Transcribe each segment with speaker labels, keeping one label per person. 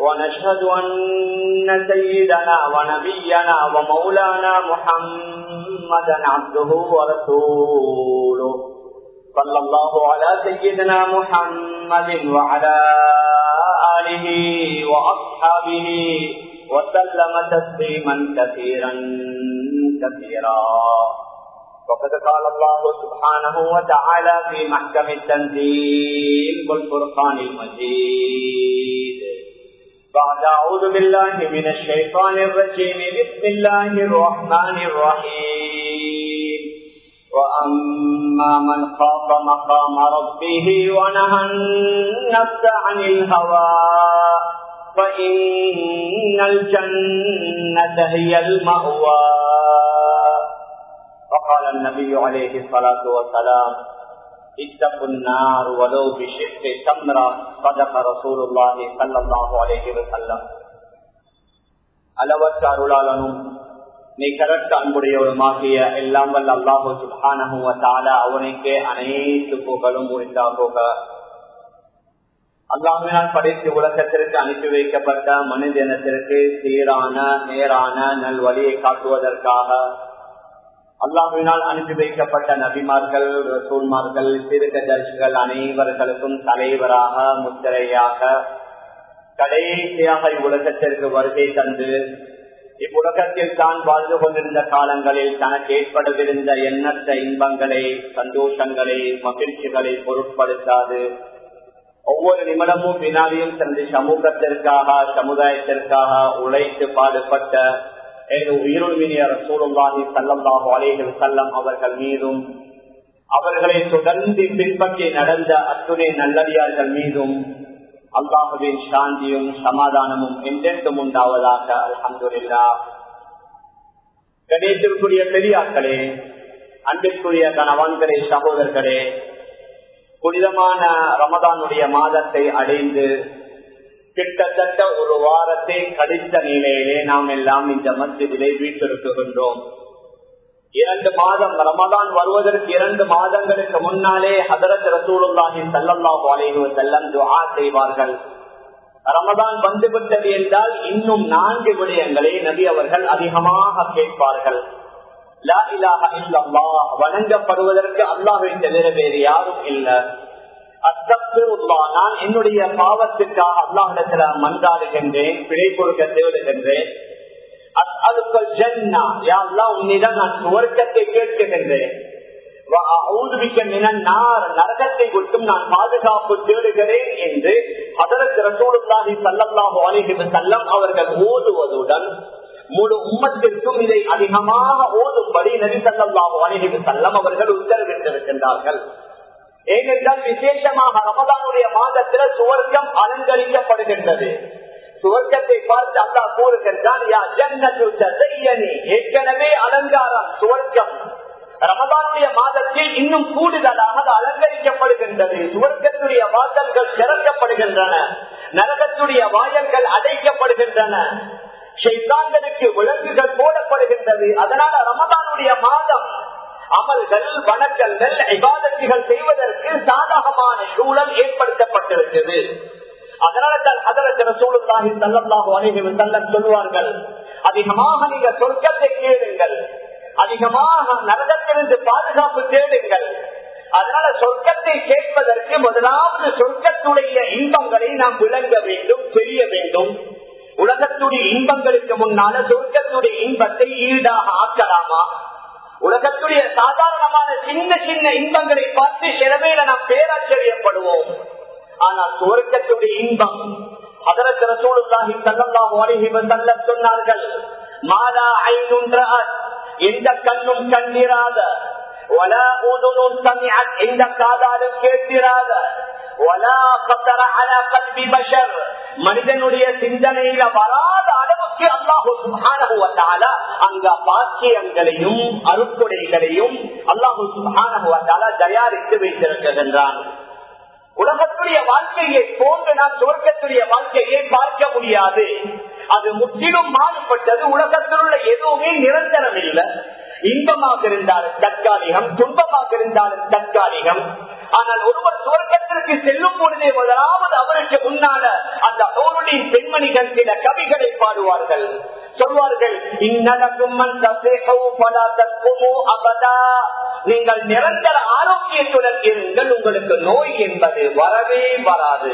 Speaker 1: ونشهد أن سيدنا ونبينا ومولانا محمدا عبده ورسوله. صلى الله على سيدنا محمد وعلى آله وأصحابه وسلم تسليما كثيرا كثيرا. وقد قال الله سبحانه وتعالى في محكم التنزيل والفرقان المجيد. بعد أعوذ بالله من الشيطان الرجيم. بسم الله الرحمن الرحيم. وأما من خاف مقام ربه ونهى النفس عن الهوى فإن الجنة هي المأوى. وقال النبي عليه الصلاة والسلام اتقوا النار ولو بشق تمرة صدق رسول الله صلى الله عليه وسلم அளவற்ற அருளாளனும் நிகரற்ற அன்புடையவருமாகிய எல்லாம் வல்ல அல்லாஹு சுபானகுவத்தால அவனுக்கே அனைத்து புகழும் உரித்தாகுக அல்லாமினால் படைத்து உலகத்திற்கு அனுப்பி வைக்கப்பட்ட மனிதனத்திற்கு சீரான நேரான நல்வழியை காட்டுவதற்காக அல்லாஹுவினால் அனுப்பி வைக்கப்பட்ட நபிமார்கள் ரசூல்மார்கள் திருக்கதர்சிகள் அனைவர்களுக்கும் தலைவராக முத்திரையாக கடைசியாக இவ்வுலகத்திற்கு வருகை தந்து இவ்வுலகத்தில் தான் வாழ்ந்து கொண்டிருந்த காலங்களில் தனக்கு ஏற்படவிருந்த எண்ணற்ற இன்பங்களை சந்தோஷங்களை மகிழ்ச்சிகளை பொருட்படுத்தாது. ஒவ்வொரு நிமிடமும் வினாடியும் தனது சமூகத்திற்காக சமுதாயத்திற்காக உழைத்து பாடுபட்ட உயிருமினிய ரசூலுல்லாஹி சல்லல்லாஹு அலைஹி அவர்கள் மீதும் அவர்களை தொடர்ந்து பின்பற்றி நடந்த அத்துணை நல்லடியார்கள் மீதும் அல்லாஹுவின் சாந்தியும் சமாதானமும் என்றென்றும் உண்டாவதாக அலமதுல்லா கணேசருக்குரிய பெரியார்களே அன்பிற்குரிய கணவான்களே சகோதரர்களே புனிதமான ரமதானுடைய மாதத்தை அடைந்து கிட்டத்தட்ட ஒரு வாரத்தை கடித்த நிலையிலே நாம் எல்லாம் இந்த மத்தியிலே வீட்டிருக்கின்றோம் இரண்டு மாதம் ரமதான் வருவதற்கு இரண்டு மாதங்களுக்கு முன்னாலே ஹதரத் ரசூலுல்லாஹி சல்லல்லாஹு அலைஹி வஸல்லம் துஆ செய்வார்கள். ரமதான் வந்துவிட்டது என்றால் இன்னும் நான்கு விடயங்களை நபி அவர்கள் அதிகமாக கேட்பார்கள். லா இலாஹ இல்லல்லாஹ் வணங்கப்படுவதற்கு அல்லாஹ்வை தவிர வேறு யாரும் இல்லை. நான் என்னுடைய பாவத்துக்காக அல்லாஹிடத்துல மன்றாடுகின்றேன் பிழை கொடுக்க தேடுகின்றேன் உன்னிடம் நான் சுவர்க்கத்தை கேட்கின்றேன் நரகத்தை விட்டும் நான் பாதுகாப்பு தேடுகிறேன் என்று அதற்கு ரசூலுல்லாஹி சல்லல்லாஹு அலைஹி சல்லம் அவர்கள் ஓதுவதுடன் முழு உம்மத்திற்கும் இதை அதிகமாக ஓதும்படி நபி சல்லல்லாஹு அலைஹி வஸல்லம் அவர்கள் உத்தரவிட்டிருக்கின்றார்கள். ஏனென்றால் விசேஷமாக ரமதானுடைய மாதத்தில் சுவர்க்கம் அலங்கரிக்கப்படுகின்றது. சுவர்க்கத்தை பார்த்து அல்லா கூறுகின்றான் ஏற்கனவே அலங்காரம் சுவர்க்கம். ரமதானுடைய மாதத்தில் இன்னும் கூடுதலாக அலங்கரிக்கப்படுகின்றது. சுவர்க்கத்துடைய வாசல்கள் திறக்கப்படுகின்றன. நரகத்துடைய வாயல்கள் அடைக்கப்படுகின்றன. ஷைத்தான்களுக்கு விலங்குகள் போடப்படுகின்றது. அதனால ரமதானுடைய மாதம் அமல்கள் வணக்கங்கள் இபாதத்துகள் செய்வதற்கு சாதகமான சூழல் ஏற்படுத்தப்பட்டிருக்கிறது. அதனால தான் அதற்கு சூழலாகி தள்ளல்லாக அனைவரும் தள்ள சொல்லுவார்கள் அதிகமாக நீங்க சொர்க்கத்தை கேளுங்கள் அதிகமாக நரகத்திலிருந்து பாதுகாப்பு தேடுங்கள். அதனால சொர்க்கத்தை கேட்பதற்கு முதலாவது சொர்க்கத்துடைய இன்பங்களை நாம் விளங்க வேண்டும் தெரிய வேண்டும். உலகத்துடைய இன்பங்களுக்கு முன்னால சொர்க்கத்துடைய இன்பத்தை ஈடாக ஆக்கலாமா? உலகத்துடைய சாதாரணமான சின்ன சின்ன இன்பங்களை பார்த்து செலவையில நாம் பேராச்சரியப்படுவோம். ஆனால் துவக்கத்துடைய இன்பம் அதற்கு ரசூலுல்லாஹி ஸல்லல்லாஹு அலைஹி வஸல்லம் சொன்னார்கள் மாதா ஐனுன்ற எந்த கண்ணும் கண்டிராத வலா உதுனும் சமிஅத் எந்த காதாலும் கேட்டிராத மனிதனுடைய சிந்தனையில வராத அளவுக்கு அல்லாஹு அங்க பாக்கியங்களையும் அருக்குடைகளையும் அல்லாஹு சுபானகுவத்தால தயாரித்து வைத்திருக்கின்றான். உலகத்துடைய வாழ்க்கையை போன்று நாம் துவக்கத்துடைய வாழ்க்கையை பார்க்க முடியாது. அது முற்றிலும் மாறுபட்டது. உலகத்தில் உள்ள எதுவுமே நிரந்தரம் இல்லை இன்பமாக இருந்தாலும் தற்காலிகம் துன்பமாக இருந்தாலும் தற்காலிகம். ஆனால் ஒருவர் சுவர்க்கத்திற்கு செல்லும் பொழுதே முதலாவது அவருக்கு முன்னால அந்த நூலுடைய பெண்மணிகள் சில கவிகளை பாடுவார்கள். சொல்வார்கள் இந்நடக்கும் நீங்கள் நிரந்தர ஆரோக்கியத்துடன் இருங்கள் உங்களுக்கு நோய் என்பது வரவே வராது.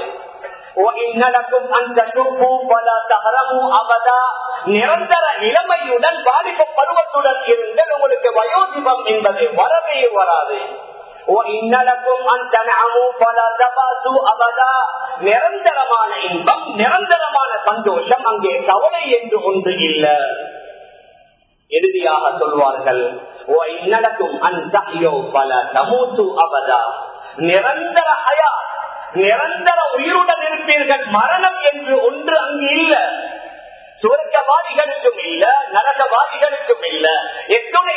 Speaker 1: நிரந்தர இளமையுடன் பாதிப்பு பருவத்துடன் இருங்கள் உங்களுக்கு வயோதிபம் என்பது வரவே வராது. நிரந்தரமான இன்பம் நிரந்தரமான சந்தோஷம் அங்கே கவலை என்று ஒன்று இல்ல. இறுதியாக சொல்வார்கள் நடக்கும் பல தமூத்து அவதா நிரந்தர ஹயா நிரந்தர உயிருடன் இருப்பீர்கள் மரணம் என்று ஒன்று அங்கு இல்ல. சுவர்க்கவாதிகளுக்கும் இல்ல நரகவாதிகளுக்கும் இல்ல. எத்துணை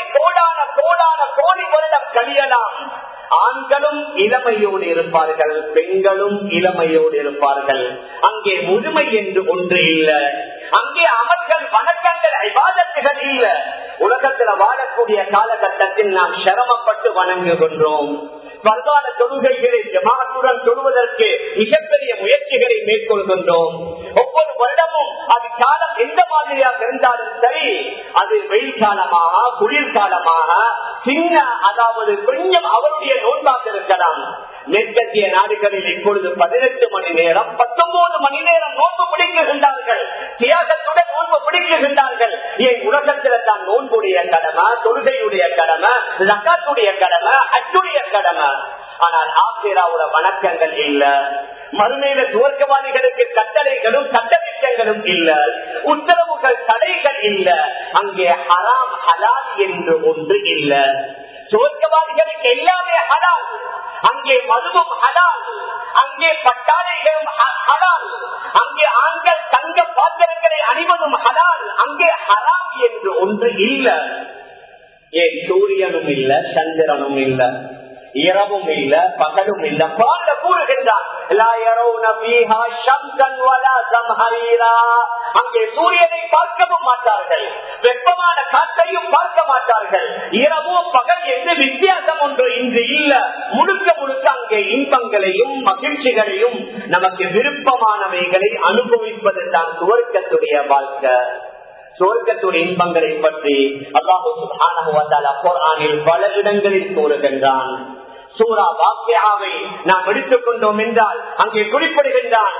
Speaker 1: வருடம் கழியலாம் ஆண்களும் இளமையோடு இருப்பார்கள் பெண்களும் இளமையோடு இருப்பார்கள். அங்கே முதுமை என்று ஒன்று இல்ல. அங்கே அமல்கள் வணக்கங்கள் ஐவாதத்துகள் இல்ல. உலகத்துல வாழக்கூடிய காலகட்டத்தில் நாம் சிரமப்பட்டு வணங்குகின்றோம். பல்வான தொழுகைகளை ஜமாத்துடன் தொழுவதற்கு மிகப்பெரிய முயற்சிகளை மேற்கொள்கின்றோம். ஒவ்வொரு வருடமும் அது காலம் எந்த மாதிரியாக இருந்தாலும் சரி அது வெயில் காலமாக குளிர்காலமாக சின்ன அதாவது கொஞ்சம் அவருடைய நோன்பாக இருக்கலாம். மேற்கத்திய நாடுகளில் இப்பொழுது பதினெட்டு மணி நேரம் பத்தொன்பது மணி நேரம் நோன்பு பிடிக்குகின்றார்கள். தியாகத்துடன் நோன்பு பிடிக்குகின்றார்கள். ஏன் உலகத்தில் தான் நோன்புடைய கடமை தொழுகையுடைய கடமை லக்காத்துடைய கடமை அச்சுடைய கடமை? ஆனால் ஆசிராவோட வணக்கங்கள் இல்ல. மறுமையில துவர்க்கவாதிகளுக்கு கட்டளைகளும் சட்டத்திட்டங்களும் இல்ல. உத்தரவுகள் தடைகள் இல்ல. அங்கே ஹராம் ஹலால் என்று ஒன்று இல்ல. துவர்க்கவாதிகளுக்கு எல்லாமே ஹலால். அங்கே மதுவும் ஹலால். அங்கே பட்டாளைகளும் ஹலால். அங்கே ஆண்கள் தங்க பாத்திரங்களை அணிவதும் ஹலால். அங்கே ஹராம் என்று ஒன்று இல்ல. ஏன் சூரியனும் இல்ல சந்திரனும் இல்ல. இரவும் இல்ல பகலும் இல்ல. பாட கூறுகின்றான் அங்கே சூரியனை பார்க்கவும் மாட்டார்கள். வெப்பமான காற்றையும் பார்க்க மாட்டார்கள். இரவும் பகல் என்று வித்தியாசம் ஒன்று இங்கு இல்ல. முழுக்க முழுக்க அங்கே இன்பங்களையும் மகிழ்ச்சிகளையும் நமக்கு விருப்பமானவைகளை அனுபவிப்பது தான் துவர்க்கத்துடைய வாழ்க்கை. சுவர்க்கத்துடைய இன்பங்களை பற்றி அல்லாஹு பல இடங்களில் கூறுகின்றான். சூரா வாக்கியாவை நாம் எடுத்துக்கொண்டோம் என்றால் அங்கே குறிப்பிடுகின்றான்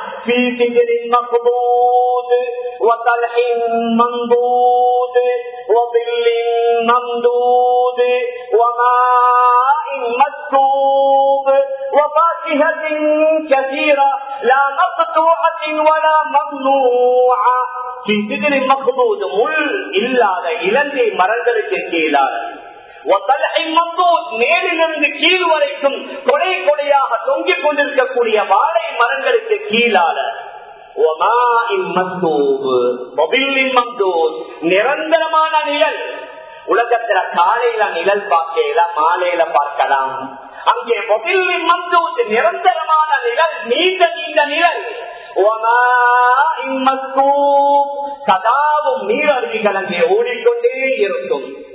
Speaker 1: இல்லாத இலங்கை மரங்களுக்கு கீழாக. மேலிருந்து கீழ் வரைக்கும் கொடை கொடையாக தொங்கிக் கொண்டிருக்கக்கூடிய வாழை மரங்களுக்கு கீழால. நிரந்தரமான நிழல். உலகத்துல காலையில நிழல் பார்க்கலாம் மாலையில பார்க்கலாம். அங்கே மொபிலின் மந்தூத் நிரந்தரமான நிழல் நீண்ட நீண்ட நிழல். சதாவும் நீரருவிகள் அங்கே ஓடிக்கொண்டே இருக்கும்.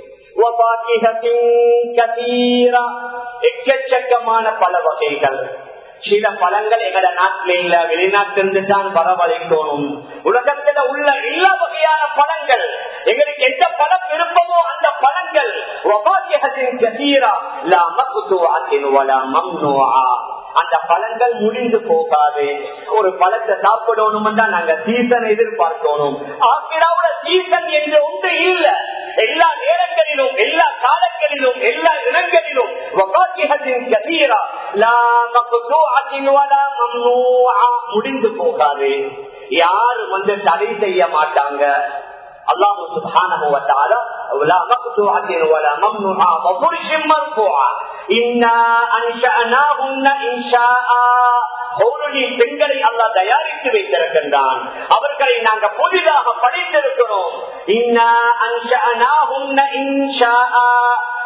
Speaker 1: எக்கச்சக்கமான பல வகைகள். சில பழங்கள் எங்கட நாட்டில இல்ல வெளிநாட்டிலிருந்து தான் வரவழைக்கணும் உலகத்துல உள்ள எல்லா வகையான பழங்கள் எங்களுக்கு எந்த பழம் விருப்பமோ அந்த பழங்கள். அந்த பழங்கள் முடிந்து போகாது. ஒரு பழத்தை சாப்பிடணும் நாங்க சீசன் எதிர்பார்க்கணும் ஆக்கிராவோட சீசன் என்று ஒன்று இல்லை. எல்லா நேரங்களிலும் எல்லா காலங்களிலும் எல்லா இடங்களிலும் முடிந்து போகாது. யாரும் வந்து தடை செய்ய மாட்டாங்க. الله سبحانه وتعالى لا مقطوعة ولا ممنوعة وفرش مرفوعة إنا أنشأناهن إنشاء ஹோருளின் பெண்களை அல்லா தயாரித்து வைத்திருக்கின்றான் அவர்களை நாங்க புதிதாக படைத்திருக்கிறோம் இன்னா அன்ஷஅனாஹுன்ன இன்ஷாஆ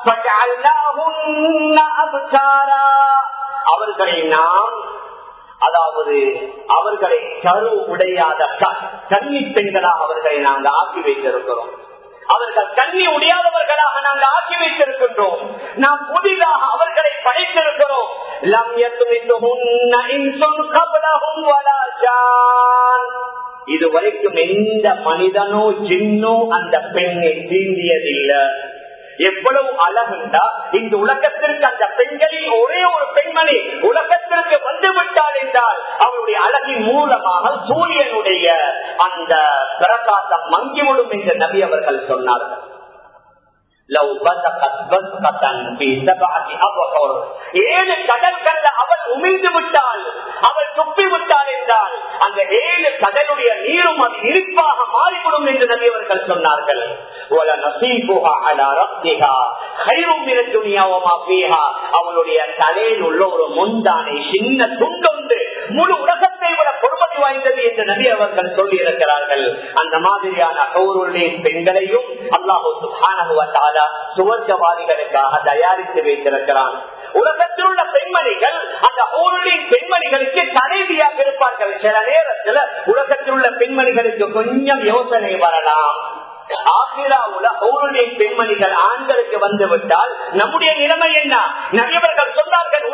Speaker 1: ஃபஜஅல்னாஹுன்ன அப்காரா அவர்களை நாம் அதாவது அவர்களை கரு உடையாத கண்ணி பெண்களாக அவர்களை நாங்கள் ஆக்கி வைத்திருக்கிறோம். அவர்கள் கண்ணி உடையாதவர்களாக நாங்கள் ஆக்கி வைத்திருக்கின்றோம். நாம் புதிதாக அவர்களை படைத்திருக்கிறோம். இதுவரைக்கும் எந்த மனிதனோ ஜின்னோ அந்த பெண்ணை தீண்டியதில்லை. எவ்வளவு அழகுண்டா இந்த உலகத்திற்கு அந்த பெண்களில் ஒரே ஒரு பெண்மணி உலகத்திற்கு வந்து விட்டாள் என்றால் அவருடைய அழகின் மூலமாக சூரியனுடைய அந்த பிரகாசம் மங்கிவிடும் என்று நபி அவர்கள் சொன்னார்கள். ஏழு கடற்கல்ல அவள் உமிழ்ந்து விட்டாள் அவள் துப்பி விட்டாள் என்றால் அந்த ஏழு கடலுடைய நீரும் அது இருப்பாக மாறிவிடும் என்று நபி அவர்கள் சொன்னார்கள் அவளுடைய தலையில் உள்ள ஒரு முந்தானை சின்ன துண்டு முழு உலக வாய்ந்தது என்று நபி அவர்கள் சொல்லி இருக்கிறார்கள் அந்த மாதிரியான பெண்களையும் அல்லாஹோ சுபானுவத்தாலா சுவர்க்கவாதிகளுக்காக தயாரித்து வைத்திருக்கிறான். உலகத்தில் உள்ள பெண்மணிகள் அந்த ஊருளின் பெண்மணிகளுக்கு தலைவியாக இருப்பார்கள். சில நேரத்தில் உலகத்தில் உள்ள பெண்மணிகளுக்கு கொஞ்சம் யோசனை வரலாம். பெண்மணிகள் ஆண்களுக்கு வந்து விட்டால் நம்முடைய நிலைமை என்ன? நிறையவர்கள் சொன்னார்கள்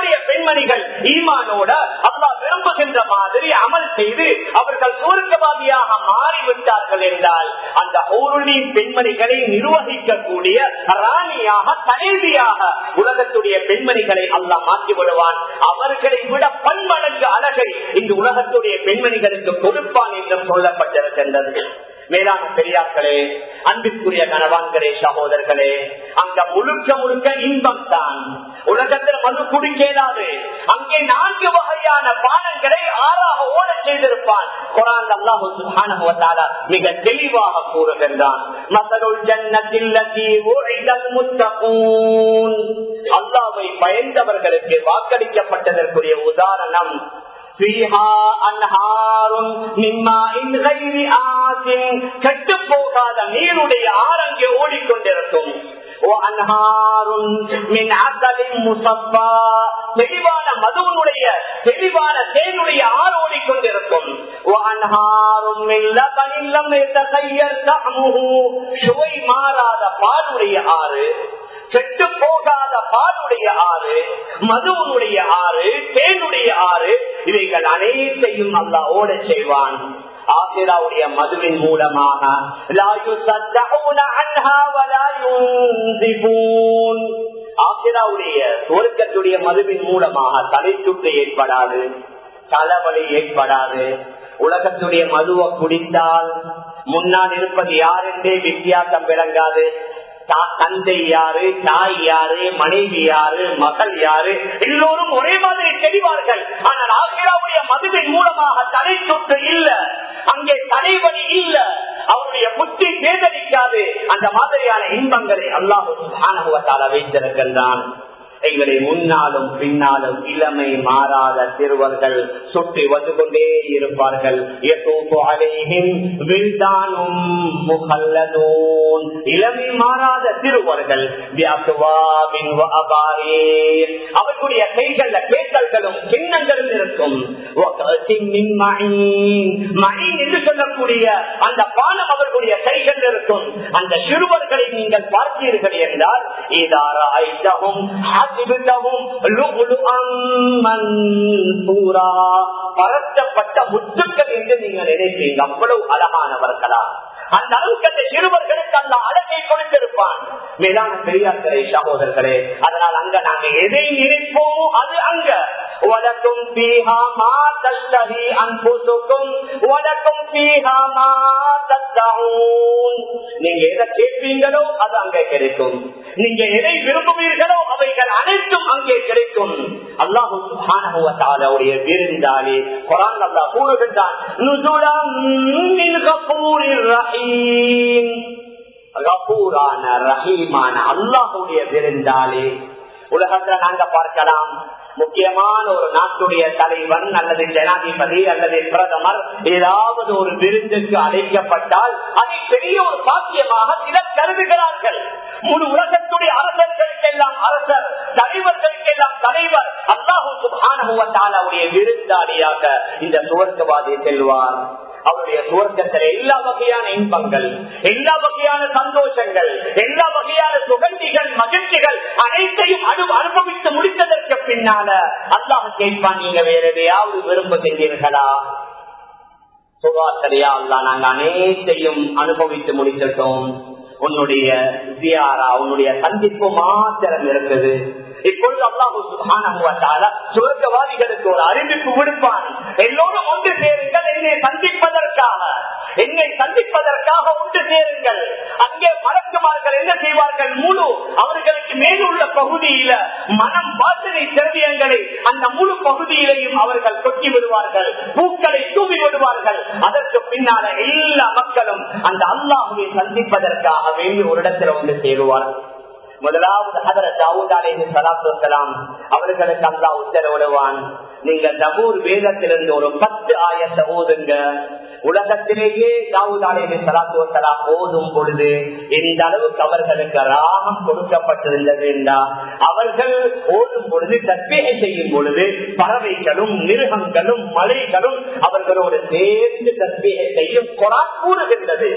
Speaker 1: உலகத்துடைய பெண்மணிகள் ஈமானோட அல்லா விரும்புகின்ற மாதிரி அமல் செய்து அவர்கள் சூருக்கவாதியாக மாறிவிட்டார்கள் என்றால் அந்த ஊருடைய பெண்மணிகளை நிர்வகிக்கக்கூடிய ராணியாக தலைவியாக உலகத்துடைய பெண்மணிகளை அல்லா மாற்றி விடுவான் அவர்களை விட பன்மடங்கு அழகை இந்த உலகத்துடைய பெண்மணிகளுக்கு கொடுப்பான் என்றும் சொல்லப்பட்டிருக்கின்றது. மேலான பெரியார்களே அன்பிற்குரிய கனவான்களே சகோதரர்களே அங்க முழுக்க முழுக்க இன்பம் தான் உலகத்தில் மது குடிக்கேதாது அங்கே நான்கு வகையான பானங்களை ஆறாக ஓட செய்திருப்பான். குரான் அல்லாஹு சுப்ஹானஹு மிக தெளிவாக கூறுகின்றான். மஸலுல் ஜன்னத்தில்லதி உஇதல் முத்தகூன். அல்லாஹ்வை பயந்தவர்களுக்கு வாக்களிக்கப்பட்டதற்குரிய உதாரணம் கெட்டு போகாத நீருடைய ஆரங்கே ஓடிக்கொண்டிருக்கும். தெளிவான மதுவனுடைய தெளிவான தேனுடைய ஆறு ஓடிக்கொண்டிருக்கும். சுவை மாறாத பாலுடைய ஆறு கெட்டு போகாத பாலுடைய ஆறு மதுவனுடைய ஆறு தேனுடைய ஆறு இவைகள் அனைத்தையும் அல்லா ஓட செய்வான். ஆசிராவுடைய மதுவின் மூலமாக ஆசிராவுடைய சுவர்க்கத்துடைய மதுவின் மூலமாக தலை சுட்டு ஏற்படாது தலைவலி ஏற்படாது. உலகத்துடைய மதுவை குடித்தால் முன்னால் இருப்பது யார் என்றே வித்தியாசம் விளங்காது. தந்தை யாரு தாய் யாரு மனைவி யாரு மகள் யாரு எல்லோரும் ஒரே மாதிரி தெரிவார்கள். ஆனால் ஆசிராவுடைய மதுவின் மூலமாக தலை சொட்டு இல்ல. அங்கே தலைவலி இல்ல. அவருடைய புத்தி தேர்ந்தளிக்காது அந்த மாதிரியான இன்பங்களை அல்லாஹு வைத்திருக்கின்றான் எங்களை முன்னாலும் பின்னாலும் இளமை மாறாத சிறுவர்கள் சுற்றி வந்து கொண்டே இருப்பார்கள். இளமை மாறாத சிறுவர்கள். அவர்களுடைய கைகள்ல கேட்டல்களும் சின்னங்களும் இருக்கும். என்று சொல்லக்கூடிய அந்த பானம் அவர்களுடைய கைகள் இருக்கும். அந்த சிறுவர்களை நீங்கள் பார்த்தீர்கள் என்றால் பரத்தப்பட்ட முத்துக்கள் என்று நீங்கள் நினைப்பீங்க அவ்வளவு அழகானவர்களா. அந்த அளவுக்கு அந்த சிறுவர்களுக்கு அந்த அழகை கொடுத்திருப்பான். மேலான பெரியார்களே சகோதரர்களே அதனால் அங்க நாங்க எதை நினைப்போமோ அது அங்க. வடக்கும் பீஹா மா தஸ்தஹி அன்புசுக்கும் வடக்கும் பீஹா மா தத்தஹூன். நீங்க எதை கேட்பீங்களோ அது அங்கே கிடைக்கும். நீங்க எதை விரும்புவீர்களோ அவைகள் அனைத்தும் அங்கே கிடைக்கும். அல்லாஹு சுப்ஹானஹு வ தஆலாவுடைய விருந்தாளி குர்ஆன் அல்லாஹ் கூறுகின்றான் ரஹீமான விருந்தாளி. உலகத்துல நாங்க பார்க்கலாம். முக்கியமான ஒரு நாட்டுடைய தலைவன் அல்லது ஜனாதிபதி அல்லது பிரதமர் ஏதாவது ஒரு விருந்துக்கு அழைக்கப்பட்டால் அதை பெரிய ஒரு சாத்தியமாக சிலர் கருதுகிறார்கள். முழு உலகத்துடைய அரசர்களுக்கெல்லாம் அரசர் தலைவர்களுக்கெல்லாம் தலைவர் அல்லாஹூ சுபானுடைய விருந்தாளியாக இந்த சுவர்க்கவாதி செல்வார். அவருடைய சுவர்க்கத்திலே எல்லா வகையான இன்பங்கள் எல்லா வகையான சந்தோஷங்கள் எல்லா வகையான சுகந்திகள் மகிழ்ச்சிகள் அனைத்தையும் அனு அனுபவித்து முடித்ததற்கு பின்னால அல்லாஹ் கேட்பான் நீங்க வேற எதையாவது விரும்புகின்றீர்களா சுகாசரியா அல்லா நாங்க அனைத்தையும் அனுபவித்து முடிச்சிட்டோம் உன்னுடைய உன்னுடைய சந்திப்பு மாத்திரம் இருக்குது. இப்பொழுது அல்லாஹு சுகான சுவர்க்கவாதிகளுக்கு ஒரு அறிவிப்பு விடுப்பான். எல்லோரும் ஒன்று சேருங்கள் என்னை சந்திப்பதற்காக. என்னை சந்திப்பதற்காக ஒன்று சேருங்கள். அங்கே மலக்குமார்கள் என்ன செய்வார்கள்? முழு அவர்களுக்கு மேலுள்ள பகுதியில மனம் வாசனை திரவியங்களை அந்த முழு பகுதியிலையும் அவர்கள் கொட்டி விடுவார்கள். பூக்களை தூவி விடுவார்கள். அதற்கு பின்னால எல்லா மக்களும் அந்த அல்லாஹுவை சந்திப்பதற்காக வேண்டி ஒரு இடத்துல வந்து சேருவார்கள். முதலாவது அதர தாவூத் அலைஹி ஸலாத்து வஸலாம் அவர்களுக்கு அல்லா உத்தரவிடுவான். நீங்க தபூர் வேதத்திலிருந்து ஒரு பத்து ஆயத்தை ஓதுங்க. உலகத்திலேயே தாவூத் அலைஹி ஸலாத்து வஸலாம் ஓதும் பொழுது எந்த அளவுக்கு அவர்களுக்கு ராகம் கொடுக்கப்பட்டிருந்தது என்றா அவர்கள் ஓதும் பொழுது தற்பேகை செய்யும் பொழுது பறவைகளும் மிருகங்களும் மலைகளும் அவர்களோடு சேர்ந்து தற்பேகை செய்யும் குரான் கூறுகின்றது.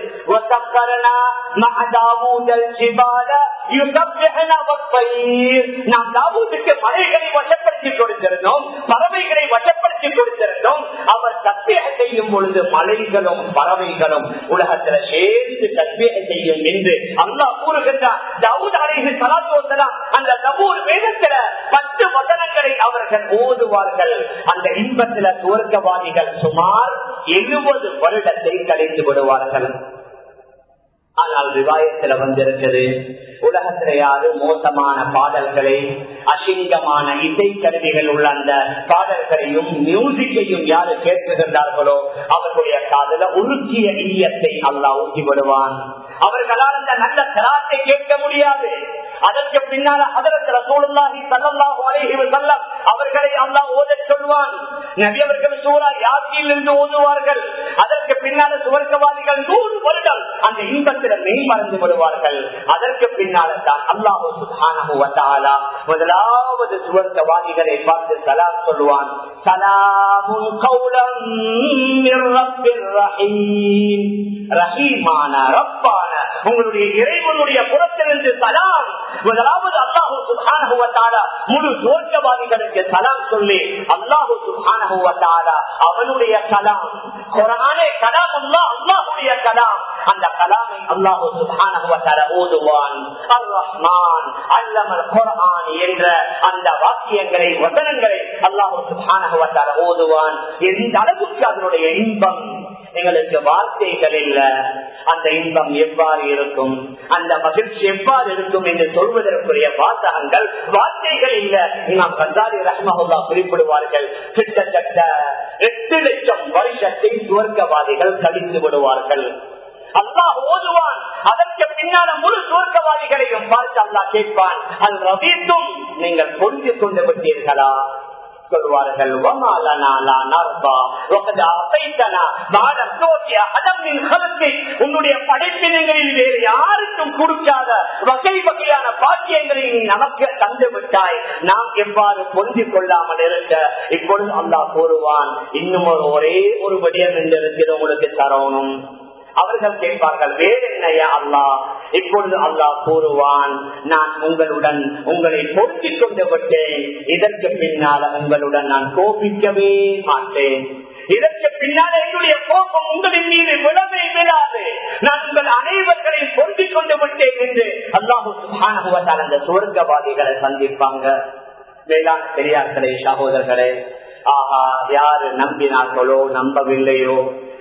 Speaker 1: நாம் தாவூதுக்கு மலைகளை வசப்படுத்தி கொடுத்திருந்தோம் பறவைகளை வசப்படுத்தி கொடுத்திருந்தோம். அவர் தத்வேக செய்யும் பொழுது மலைகளும் பறவைகளும் உலகத்துல சேர்ந்து தத்வேக செய்யும் என்று அல்லா கூறுகின்றார் தவுத் அலைஹி சலாத்தோசலாம் அந்த தபூர் வேதத்துல பத்து வசனங்களை அவர்கள் ஓதுவார்கள். அந்த இன்பத்துல துவர்க்கவாதிகள் சுமார் எழுபது வருடத்தை கழித்து விடுவார்கள். ஆனால் விவாயத்துல வந்திருக்குது. உலகத்துல யாரு மோசமான பாடல்களை அசிங்கமான இசை கருவிகள் உள்ள அந்த பாடல்களையும் மியூசிக்கையும் யாரு கேட்குகின்றார்களோ அவர்களுடைய காதல உருக்கிய ஈயத்தை அல்லா ஊற்றி விடுவான் அவர்களால் அந்த நல்ல தராத்தை கேட்க முடியாது. அதற்கு பின்னால அதற்கு ரசூலுல்லாஹி ஸல்லல்லாஹு அலைஹி வஸல்லம் அவர்களை அல்லாஹ் ஓதச் சொல்வான். நபி அவர்கள் சூரா யாத்தியில் இருந்து ஓதுவார்கள். அதற்கு பின்னால சுவர்க்கவாதிகள் நூறு வருடம் அந்த இன்பத்தில மெய் மறந்து விடுவார்கள். அதற்கு பின்னால தான் அல்லாஹு சுப்ஹானஹு வ முதலாவது சுவர்க்கவாதிகளை பார்த்து சலாம் சொல்வான் சலாமுன் கௌலம் ரப்பிர் ரஹீம். ரஹீமான ரப்பான உங்களுடைய இறைவனுடைய புறத்திலிருந்து சலாம் முதலாவது அல்லாஹு சுப்ஹானஹு முழு தோற்றவாதிகளுக்கு சலாம் சொல்லி அல்லாஹு சுப்ஹானஹு அவனுடைய கலாம் குரானே கலாம் அல்லாஹ் அல்லாஹுடைய கலாம். அந்த கலாமை அல்லாஹு சுப்ஹானஹு ஓதுவான். அல் ரஹ்மான் அல்லமல் குரான் என்ற அந்த வாக்கியங்களை வசனங்களை அல்லாஹு சுப்ஹானஹு ஓதுவான். எந்த அளவுக்கு அதனுடைய இன்பம் எங்களுக்கு வார்த்தைகள் இல்ல. அந்த இன்பம் எவ்வாறு இருக்கும்? அந்த மகிழ்ச்சி எவ்வாறு இருக்கும் என்று சொல்வதற்குரிய வாசகங்கள் வார்த்தைகள் இல்ல. நாம் கந்தாரி ரஹ்மஹுல்லா குறிப்பிடுவார்கள் கிட்டத்தட்ட எட்டு லட்சம் வருஷத்தை துவர்க்கவாதிகள் கழித்து விடுவார்கள். அல்லாஹ் ஓதுவான். அதற்கு பின்னால முழு சுவர்க்கவாதிகளையும் பார்த்து அல்லா கேட்பான் அது ரவீத்தும் நீங்கள் கொண்டு கொண்டு விட்டீர்களா? சொல்வார்கள் உன்னுடைய படைப்பினங்களில் வேறு யாருக்கும் கொடுக்காத வகை வகையான பாக்கியங்களை நீ நமக்கு தந்து விட்டாய். நாம் எவ்வாறு பொருந்திக் கொள்ளாமல் இருக்க? இப்பொழுது அல்லா கூறுவான் இன்னும் ஒரு ஒரே ஒரு விடயம் என்று இருக்கிற உங்களுக்கு தரணும். அவர்கள் கேட்பார்கள் வேறு என்னையா அல்லா இப்பொழுது அல்லாஹ் கூறுவான் நான் உங்களுடன் உங்களை பொருத்திக் கொண்டு விட்டேன். இதற்கு பின்னால உங்களுடன் நான் கோபிக்கவே மாட்டேன். இதற்கு பின்னால் என்னுடைய கோபம் உங்களின் மீது விடவே விடாது நான் உங்கள் அனைவர்களையும் பொருத்திக் கொண்டு விட்டேன் என்று அல்லாஹு அந்த சுவர்க்கவாதிகளை சந்திப்பாங்க. வேளாண் பெரியார்களே சகோதரர்களே ஆஹா யாரு நம்பினார்களோ நம்பவில்லையோ?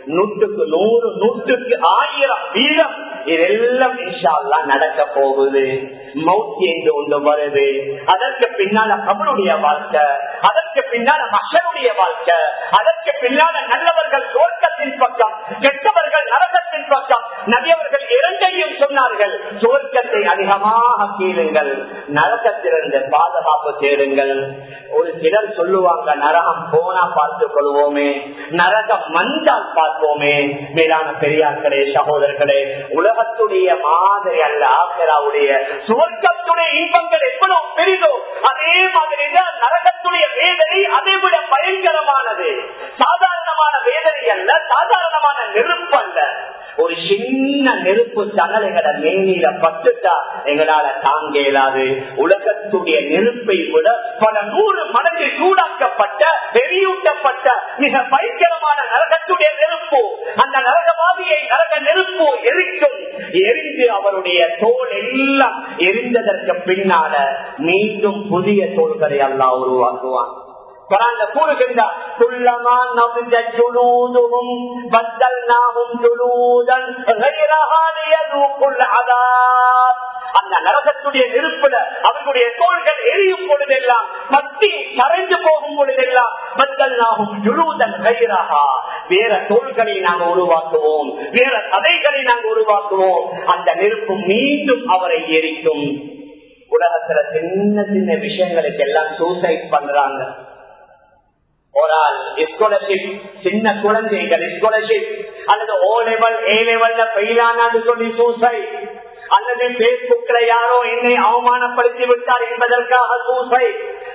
Speaker 1: நூற்றுக்கு நூறு நூற்றுக்கு ஆயிரம் வீதம் இதெல்லாம் இன்ஷால்லா நடக்க போகுது. மௌத்தி என்று ஒன்று வருது அதற்கு பின்னால கபருடைய வாழ்க்கை அதற்கு பின்னால மஷருடைய வாழ்க்கை அதற்கு பின்னால நல்லவர்கள் தோற்கத்தின் பக்கம் கெட்டவர்கள் நரகத்தின் பக்கம் நதியவர்கள் இரண்டையும் சொன்னார்கள். தோற்கத்தை அதிகமாக கீழுங்கள் நரகத்திலிருந்து பாதுகாப்பு தேடுங்கள். ஒரு சிலர் சொல்லுவாங்க நரகம் போனா பார்த்துக் கொள்வோமே நரகம் வந்தால் பார்ப்போமே. மேலான பெரியார்களே சகோதரர்களே உலகத்துடைய மாதிரி அல்ல ஆசிராவுடைய சொர்க்கத்துடைய இன்பங்கள் எவ்வளவு பெரிதோ அதே மாதிரி தான் நரகத்துடைய வேதனை அதை விட பயங்கரமானது. சாதாரணமான வேதனை அல்ல சாதாரணமான நெருப்பு அல்ல. ஒரு சின்ன நெருப்பு தணலைகளை மேனியில பட்டுட்டா எங்களால தாங்க இயலாது. உலகத்துடைய நெருப்பை விட பல நூறு மடங்கு சூடாக்கப்பட்ட பெரியூட்டப்பட்ட மிக பயங்கரமான நரகத்துடைய நெருப்பு. அந்த நரகவாதியை நரக நெருப்பு எரிக்கும். எரிந்து அவருடைய தோல் எல்லாம் எரிந்ததற்கு பின்னால மீண்டும் புதிய தோள்களை எல்லாம் உருவாக்குவான். குரான்ல கூறுகின்றார் குள்ளமா நபிஜ ஜுலூதுஹும் பத்தல்நாஹும் ஜுலூதன் غيرها ليذوقوا العذاب அந்த நரகத்துடைய நெருப்புல அவர்களுடைய தோள்கள் எரியும் பொழுதெல்லாம் பத்தி கரைந்து போகும் பொழுதெல்லாம் பத்தல்நாகும் ஜுலூதன் கைரஹா வேற தோள்களை நாங்கள் உருவாக்குவோம் வேற கதைகளை நாங்கள் உருவாக்குவோம் அந்த நெருப்பு மீண்டும் அவரை எரிக்கும் உலகத்துல சின்ன சின்ன விஷயங்களுக்கு எல்லாம் சூசைட் பண்றாங்க ஒரு ஆள். ஸ்காலர்ஷிப் சின்ன குழந்தைகள் ஸ்காலர்ஷிப் அல்லது ஓ லெவல் ஏ லெவல்ல பெயிலானான்னு சொல்லி சூசைட் அல்லது பேஸ்புக்ல யாரோ என்னை அவமானப்படுத்தி விட்டார் என்பதற்காக சூசை.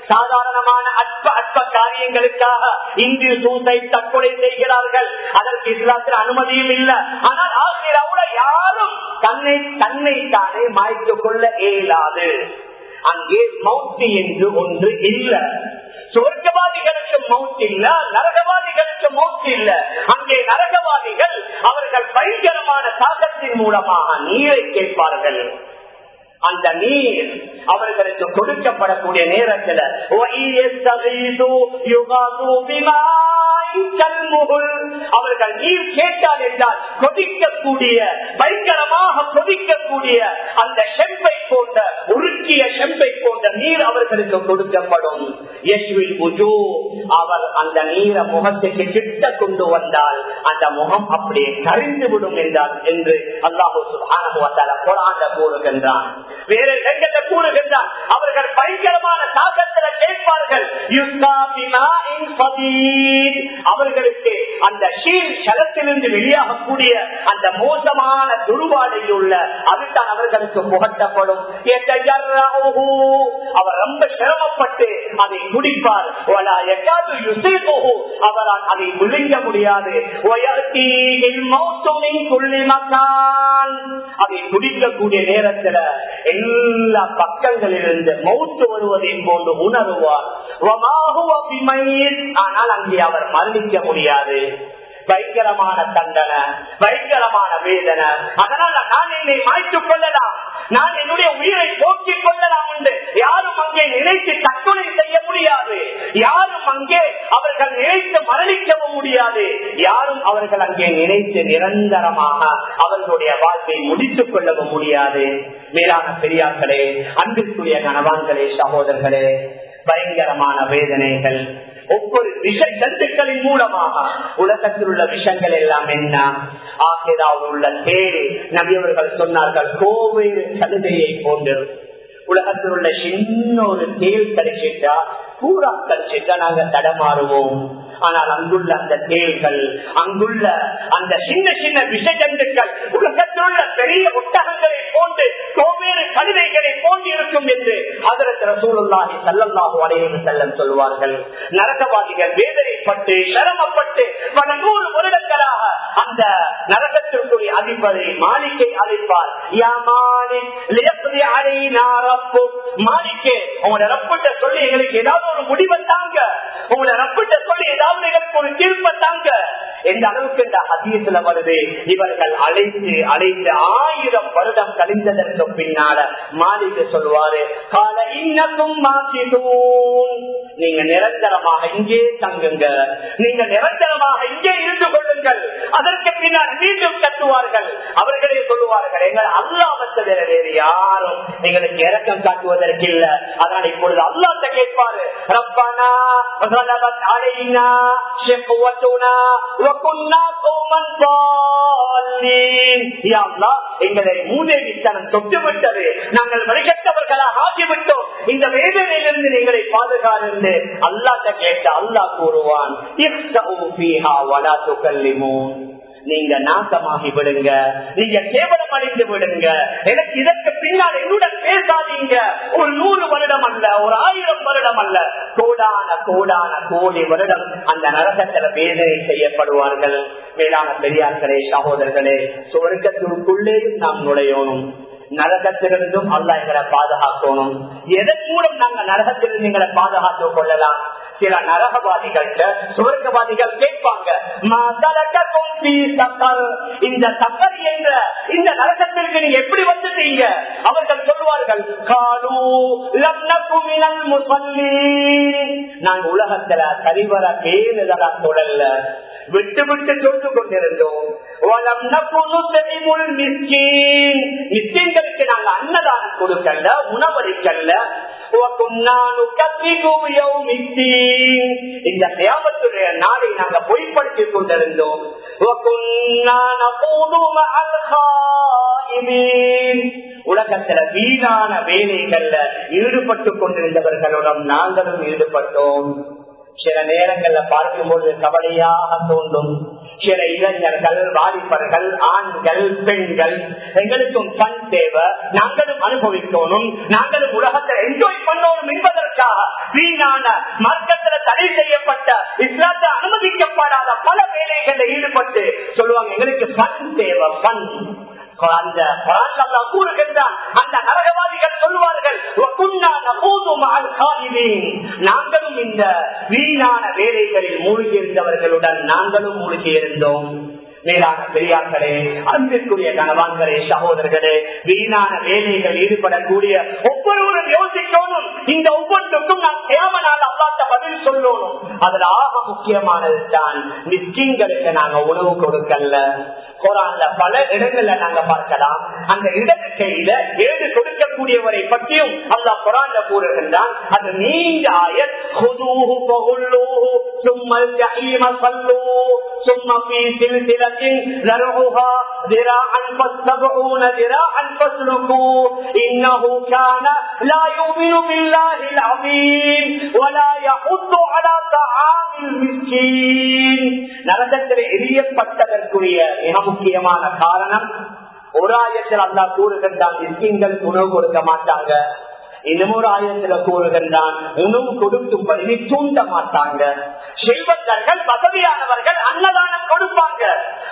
Speaker 1: சாதாரணமான அற்ப அற்ப காரியங்களுக்காக இன்று சூசை தற்கொலை செய்கிறார்கள். அதற்கு இஸ்லாத்தில் அனுமதியும் இல்லை. ஆனால் ஆசிரியர் அவ்வளவு யாரும் தன்னை தன்னை தானே மாய்த்துக் கொள்ள இயலாது. அங்கே மௌத்தி என்று ஒன்று இல்லை. நரகவாதிகளுக்கு மௌத்து இல்ல நரகவாதிகளுக்கு மௌத்து இல்ல. அங்கே நரகவாதிகள் அவர்கள் பயங்கரமான தாக்கத்தின் மூலமாக நீரை கேட்பார்கள். அந்த நீர் அவர்களுக்கு கொடுக்கப்படக்கூடிய நேரத்தில் அவர்கள் நீர் கேட்டால் என்றால் கொதிக்கக்கூடிய பயங்கரமாக கொதிக்கக்கூடிய அந்த செம்பை போன்ற உருக்கிய செம்பை போன்ற நீர் அவர்களுக்கு கொடுக்கப்படும். அவர் அந்த நீரை முகத்துக்கு கிட்ட கொண்டு வந்தால் அந்த முகம் அப்படியே கரிந்து விடும் என்றால் என்று அல்லாஹூ குரான் கூறுகின்றான். வேற இடங்கள்ல கூறுகின்றான் அவர்கள் பயங்கரமான தாக்கத்தில் கேட்பார்கள் அவர்களுக்கு அந்த ஷீல் சலத்திலிருந்து வெளியாகக்கூடிய அந்த மோசமான துருவாடையில் உள்ள அதுதான் அவர்களுக்கு புகட்டப்படும். அவர் ரொம்ப சிரமப்பட்டு அதை குடிப்பார். அவரால் அதை விழுங்க முடியாது. அதை குடிக்கக்கூடிய நேரத்தில் எல்லா பக்கங்களிலிருந்து மௌத்து வருவதை போன்று உணருவார். ஆனால் அங்கே அவர் மரணிக்க முடியாது. பயங்கரமான தண்டனை பயங்கரமான வேதனை. அதனால நான் என்னை மாய்த்துக் கொள்ளலாம். நான் என்னுடைய உயிரை போக்கிக் கொள்ளலாம் என்று யாரும் அங்கே நினைத்து தற்கொலை செய்ய முடியாது. யாரும் அங்கே அவர்கள் நினைத்து மரணிக்கவும் முடியாது. யாரும் அவர்கள் அங்கே நினைத்து நிரந்தரமாக அவர்களுடைய வாழ்க்கை முடித்துக் கொள்ளவும் முடியாது. மேலான பெரியார்களே அன்பிற்குரிய கணவான்களே சகோதரர்களே பயங்கரமான வேதனைகள் ஒவ்வொரு விஷ கருத்துக்களின் மூலமாக உலகத்தில் உள்ள விஷங்கள் எல்லாம் என்ன? ஆகிராவில் உள்ள தேடு நபியவர்கள் சொன்னார்கள் கோவேறு கழுதையை போன்று உலகத்தில் உள்ள சின்ன ஒரு தேல் கடிச்சிட்டா பூரா கடிச்சிட்டா நாங்க தடமாறுவோம். ஆனால் அங்குள்ள அந்த தேள்கள் அங்குள்ள அந்த சின்ன சின்ன விஷஜந்துக்கள் உலகத்தில் உள்ள பெரிய ஒட்டகங்களை போன்று கோவேறு கழுதைகளை போன்று இருக்கும் என்று அதற்கு ரசூலுல்லாஹி சல்லல்லாஹு அலைஹி செல்லம் சொல்வார்கள். நரகவாதிகள் வேதனைப்பட்டு சிரமப்பட்டு பல நூறு வருடங்களாக அந்த நரகத்திற்குரிய அதிபதி மாளிகை அழைப்பார். மாளிகை உங்களை ரப்பிட்ட சொல்லி எங்களுக்கு ஏதாவது ஒரு முடிவை தாங்க. உங்களை ரப்பிட்ட சொல்லி ஏதாவது அவர்களிடம் ஒரு எந்த அளவுக்கு இந்த அதிகத்துல வருது. இவர்கள் அழைத்து அழைத்து ஆயிரம் வருடம் கழிந்ததற்கு பின்னால மாளிகை சொல்வாரு கால இன்னக்கும் மாசிதூன். நீங்க நிரந்தரமாக இங்கே தங்குங்க. நீங்க நிரந்தரமாக இங்கே இருந்து கொள்ளுங்கள். அதற்கு பின்னால் மீண்டும் கட்டுவார்கள் அவர்களே சொல்லுவார்கள் எங்கள் அல்லாமத்தது வேறு யாரும் எங்களுக்கு இறக்கம் காட்டுவதற்கு இல்ல அதனால் இப்பொழுது அல்லாத்த கேட்பாரு ரப்பானா அழைனா எங்களை மூதேவித்தனம் தொட்டுவிட்டது. நாங்கள் வழிகட்டவர்களாக ஆகிவிட்டோம். இந்த வேதனையிலிருந்து எங்களை பாதுகாத்து அல்லாட்ட கேட்ட அல்லா கூறுவான் நீங்க நாசமாகி விடுங்க. நீங்க கேவலம் அடைந்து விடுங்க. எனக்கு இதற்கு பின்னால் என்னுடன் பேசாதீங்க. ஒரு நூறு வருடம் அல்ல ஒரு ஆயிரம் வருடம் அல்ல. கோடான கோடான கோடி வருடம் அந்த நரகத்துல வேதனை செய்யப்படுவார்கள். மேலான பெரியார்களே சகோதரர்களே சொர்க்கத்திற்குள்ளேயும் நாம் நுழையணும். நரகத்திலிருந்தும் அல்ல எங்களை பாதுகாக்கணும். எதன் மூலம் நாங்க நரகத்திலிருந்து எங்களை பாதுகாத்து கொள்ளலாம். சில நரகவாதிகள்கிட்ட சுவர்க்கவாதிகள் கேட்பாங்க இந்த சக்கர் என்ற இந்த நரகத்திற்கு நீங்க எப்படி வந்துட்டீங்க? அவர்கள் சொல்வார்கள் காலு லம் முசல்லி நாங்க உலகத்துல சரிவர பேணுதலா தொடல்ல விட்டு விட்டு சொல்லிக் கொண்டிருந்தோம் "வலம் நகு நுத்இமுல் மிஸ்கீன்." மிஸ்கீன்களுக்கு நாங்க அன்னதானம் கொடுக்கல உணவளிக்கல்ல "வகுன்னா நுகத்திபு யௌமித்தீன்." இந்த கியாமத்துடைய நாளை நாங்க பொய்ப்படுத்திக் கொண்டிருந்தோம் "வகுன்னா நகூது மஅல் காயிமீன்." உலகத்துல வீணான வேலைகள்ல ஈடுபட்டு கொண்டிருந்தவர்களுடன் நாங்களும் ஈடுபட்டோம் சில நேரங்கள்ல பார்க்கும்போது கவலையாக தோன்றும். சில இளைஞர்கள் வாலிபர்கள் ஆண்கள் பெண்கள் எங்களுக்கும் பண் தேவை. நாங்களும் அனுபவிக்கணும். நாங்களும் உலகத்தை என்ஜாய் பண்ணணும் என்பதற்காக வீணான மார்க்கத்தில் தடை செய்யப்பட்ட இஸ்லாத்தை அனுமதிக்கப்படாத பல வேலைகளில் ஈடுபட்டு சொல்லுவாங்க எங்களுக்கு பண் தேவை பண். அந்த குரான்ல கூறுகின்றான் அந்த நரகவாதிகள் சொல்வார்கள் "வகுன்னா நகூது மஅல் நாங்களும் இந்த வீணான வேலைகளில் மூழ்கியிருந்தவர்களுடன் நாங்களும் மூழ்கியிருந்தோம். மேலான பெரியார்களே அன்பிற்குரிய கணவான்களே சகோதரர்களே வீணான வேலைகள் ஈடுபடக்கூடிய ஒவ்வொருவரும் யோசிக்கணும். இந்த ஒவ்வொன்றுக்கும் நான் தேவனால் அல்லாத்த பதில் சொல்லணும். அதுல ஆக முக்கியமானது தான் நிச்சயங்களுக்கு நாங்க உணவு கொடுக்கல குரான்ல பல இடங்கள்ல நாங்க பார்க்கலாம். அந்த இடத்தையில ஏடு கொடுக்கக்கூடியவரை பற்றியும் அல்லா குரான்ல கூறுகின்றான். அது நீங்க ஆயர் சும்மல் சும்மா ثم الجحيم صلوه ثم في سلسلة ذرعها ذراعا فاتبعون ذراعا فاسلكوه إنه كان لا يؤمن بالله العظيم ولا يحض على طعام المسكين நரகத்தில் எரியப்பட்டதற்குரிய மிக முக்கியமான காரணம் ஒரு ஆயத்தில் அல்லா கூறுகின்றான் மிஸ்கின்கள் உணவு கொடுக்க மாட்டாங்க இன்னமொரு ஆயிரத்துல கூறுகின்றான் உணவு கொடுக்கும்படி தூண்ட மாட்டாங்க. செல்வந்தர்கள் வசதியானவர்கள் அன்னதானம் கொடுப்பாங்க.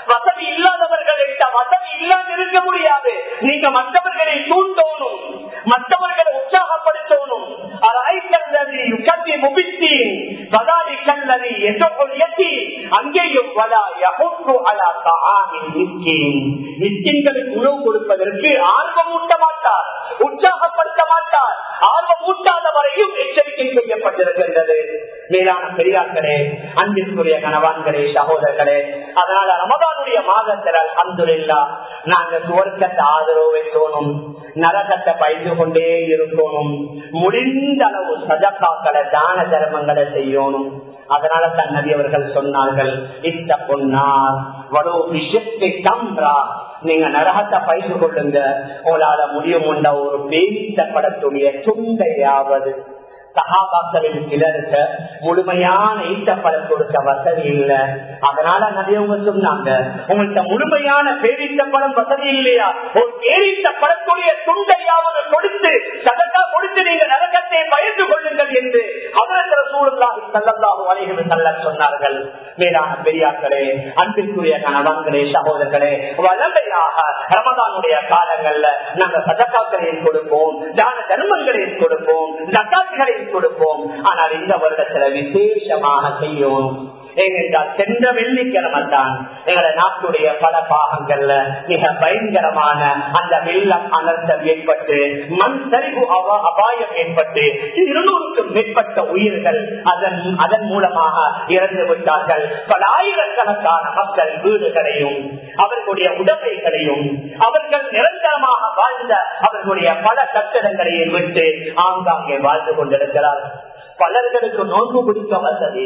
Speaker 1: வசதி இல்லாதவர்கள் வசதி இல்லாம இருக்க முடியாது. நீங்க மற்றவர்களை தூண்டோணும் மற்றவர்களை உற்சாகப்படுத்தணும். அங்கேயும் உணவு கொடுப்பதற்கு ஆர்வமூட்டமாக மாட்டார். உற்சாகப்படுத்த மாட்டார். ஆர்வம் ஊட்டாத வரையும் எச்சரிக்கை செய்யப்பட்டிருக்கின்றது. மேலான பெரியார்களே அன்பிற்குரிய கணவான்களே சகோதரர்களே அதனால ரமதானுடைய மாதத்தில் அந்துல்லா நாங்க துவர்க்கத்தை ஆதரவு வைக்கணும் நரகத்தை பயந்து கொண்டே இருக்கணும் முடிந்த அளவு சதக்காக்களை தான தர்மங்களை செய்யணும். அதனால தான் நபி அவர்கள் சொன்னார்கள் இத்த பொன்னார் வரும் விஷத்தை கம்ரா. நீங்க நரகத்தை பயிர் கொள்ளுங்க. உங்களால முடியும் உண்டா ஒரு பேரித்தப்படக்கூடிய துண்டையாவது. சகாபாக்களின் சிலருக்கு முழுமையான ஈட்டப்பட கொடுக்க வசதி இல்ல. அதனால நிறையவங்க சொன்னாங்க உங்கள்கிட்ட முழுமையான பேரித்தப்படம் வசதி இல்லையா? ஒரு பேரித்தப்படக்கூடிய துண்டையாவது கொடுத்து சதக்கா கொடுத்து நீங்க நரகத்தை பயந்து கொள்ளுங்கள் என்று அவரது சூழலாக செல்லல்லாக வணிகம் செல்ல சொன்னார்கள். மேலான பெரியாக்களே அன்பிற்குரிய கணவன்களே சகோதரர்களே வளமையாக ரமதானுடைய காலங்கள்ல நாங்க சதக்காக்களையும் கொடுப்போம் தான தர்மங்களையும் கொடுப்போம் ஜக்காத்துகளையும் கொடுப்போம். ஆனால் இந்த வருடத்துல விசேஷமாக செய்யும் ஏனென்றால் சென்ற வெள்ளிக்கிழமை தான் எங்களை நாட்டுடைய பல பாகங்கள்ல மிக பயங்கரமான அந்த வெள்ளம் அனர்த்தம் ஏற்பட்டு மண் சரிவு அபாயம் ஏற்பட்டு இருநூறுக்கும் மேற்பட்ட உயிர்கள் அதன் அதன் மூலமாக இறந்து விட்டார்கள். பல ஆயிரக்கணக்கான மக்கள் வீடுகளையும் அவர்களுடைய உடமைகளையும் அவர்கள் நிரந்தரமாக வாழ்ந்த அவர்களுடைய பல கட்டிடங்களையும் விட்டு ஆங்காங்கே வாழ்ந்து கொண்டிருக்கிறார் பலர்களுக்கு நோன்பு பிடிக்க வந்தது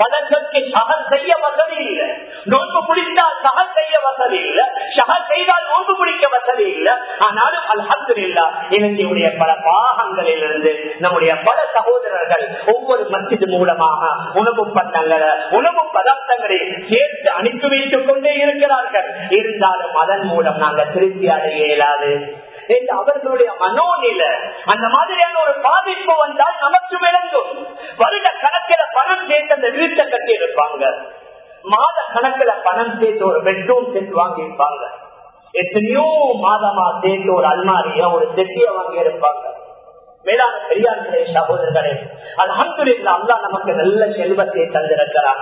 Speaker 1: பழங்கக்கு சகல் செய்ய வசதி இல்லை. நோன்பு பிடித்தால் சகல் செய்ய வசதி இல்லை. சகல் செய்தால் நோன்பு பிடிக்க வசதி இல்லை. ஆனாலும் அல்ஹத்து இல்லா இலங்கையுடைய பல பாகங்களில் இருந்து நம்முடைய பல சகோதரர்கள் ஒவ்வொரு மசித் மூலமாக உணவு பட்டங்களை உணவு பதார்த்தங்களை சேர்த்து அனுப்பி வைத்துக் கொண்டே இருக்கிறார்கள். இருந்தாலும் அதன் மூலம் நாங்கள் திருப்தி அடைய இயலாது என்று அவர்களுடைய மனோநிலை அந்த மாதிரியான ஒரு பாதிப்பு வந்தால் நமக்கு விளங்கும். வருட கணக்கில பணம் சேர்த்து அந்த வீட்டை கட்டி இருப்பாங்க. மாத கணக்கில பணம் சேர்த்து ஒரு பெட்ரூம் செட் வாங்கியிருப்பாங்க எத்தனையோ மாதமா சேர்த்து ஒரு அல்மாரியா ஒரு செட்டிய வாங்கி இருப்பாங்க. மேலான பெரியார்களே சகோதரர்களே அல்ஹம்துலில்லாஹ் அல்லா நமக்கு நல்ல செல்வத்தை தந்திருக்கிறார்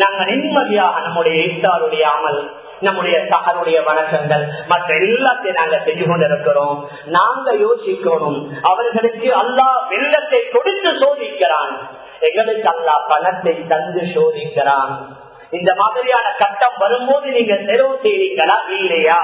Speaker 1: நாங்க நிம்மதியாக நம்முடைய ஈஸ்டாருடைய அமல் நம்முடைய சகனுடைய வணக்கங்கள் மற்ற எல்லாத்தையும் நாங்க செஞ்சு கொண்டிருக்கிறோம். நாங்க யோசிக்கணும். அவர்களுக்கு அல்லா வெள்ளத்தை கொடுத்து சோதிக்கிறான். எங்களுக்கு அல்லா பணத்தை தந்து சோதிக்கிறான். இந்த மாதிரியான கட்டம் வரும்போது நீங்க தெரிவு செய்வீங்களா இல்லையா?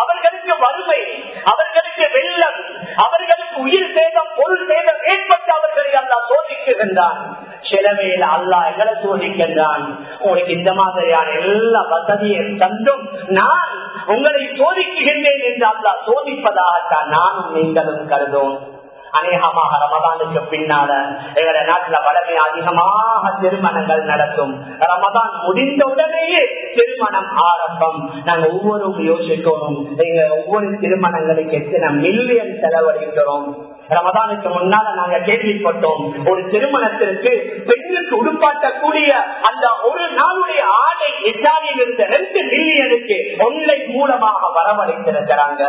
Speaker 1: அவர்களுக்கு வறுமை அவர்களுக்கு வெள்ளம் அவர்களுக்கு உயிர் சேதம் பொருள் சேதம் ஏற்பட்டு அவர்களை அல்லா சோதிக்குகின்றான் சிலவையில் அல்லா எங்களை சோதிக்கின்றான். உங்களுக்கு இந்த மாதிரியான எல்லா வசதியும் தந்தும் நான் உங்களை சோதிக்குகின்றேன் என்று அல்லா சோதிப்பதாகத்தான் நானும் நீங்களும் கருதும் அநேகமாக ரமதானுக்கு பின்னால எங்களுடைய நாட்டுல வளமை அதிகமாக திருமணங்கள் நடக்கும் ரமதான் முடிந்த உடனேயே திருமணம் ஆரம்பம். நாங்க ஒவ்வொரு யோசிக்கணும் எங்க ஒவ்வொரு திருமணங்களுக்கு எத்தனை மில்லியன் செலவழிக்கிறோம். ரமதானுக்கு முன்னால நாங்க கேள்விப்பட்டோம். ஒரு திருமணத்திற்கு பெண்ணுக்கு உடுப்பாட்டக்கூடிய அந்த ஒரு நாளுடைய ஆடை இத்தாலியில் இருந்த ரெண்டு மில்லியனுக்கு ஒன்லைன் மூலமாக வரவழைத்திருக்கிறாங்க.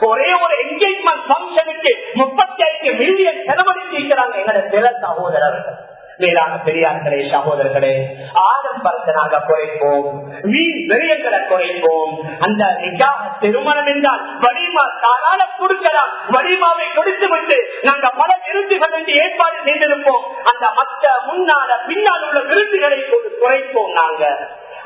Speaker 1: ஒரே ஒரு என்கேஜ்மெண்ட் பங்கனுக்கு முப்பத்தி ஐந்து மில்லியன் செலவழித்திருக்கிறாங்க. எங்களோட சில சகோதரர்கள். மேலான பெரியார்களே சகோதரர்களே ஆடம்பரத்தை நாங்க குறைப்போம் மீன் விரயங்களை குறைப்போம். அந்த திருமணம் என்றால் வடிமா தாராள கொடுக்கலாம் வடிமாவை கொடுத்து விட்டு நாங்க பல விருந்துகள் என்று ஏற்பாடு செய்திருப்போம். அந்த மற்ற முன்னால பின்னால் உள்ள விருந்துகளை குறைப்போம் நாங்க.